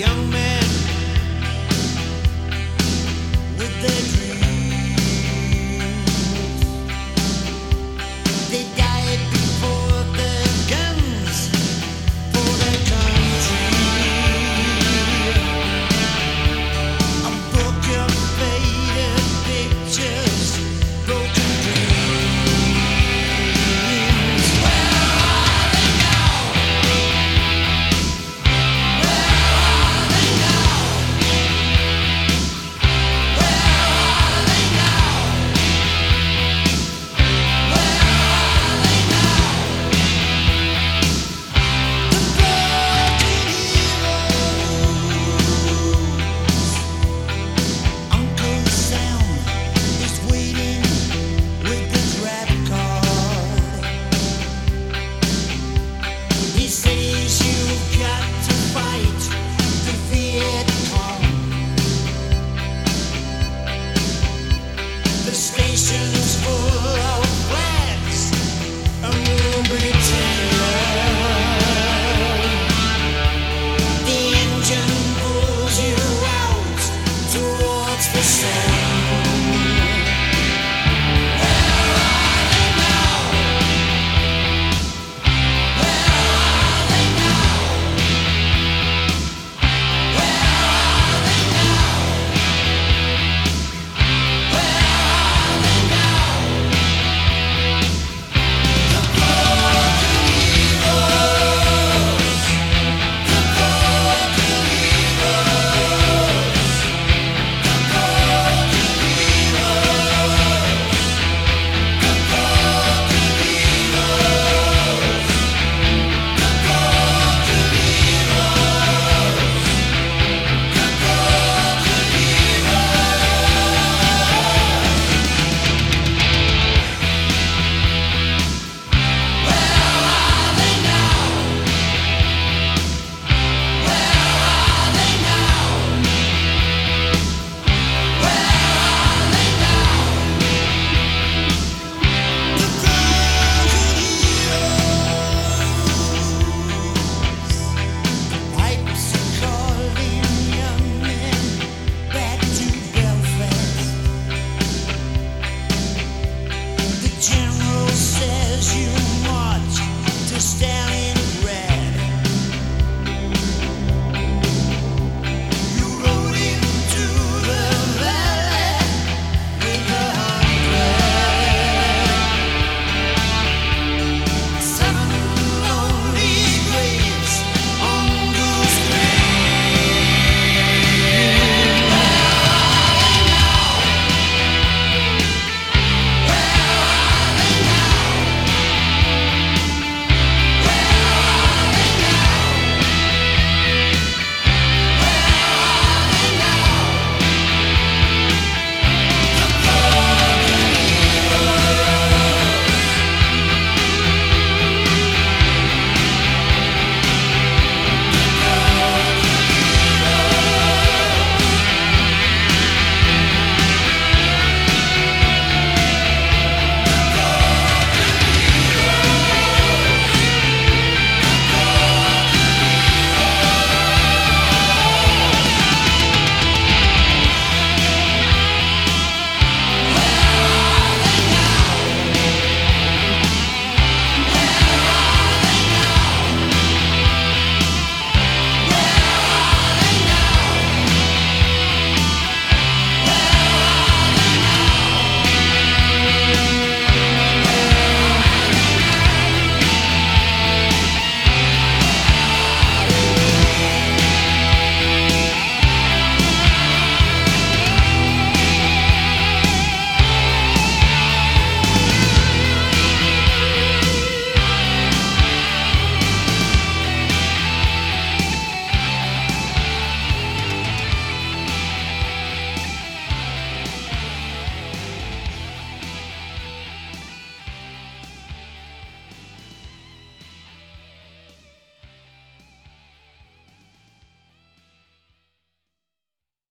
young man.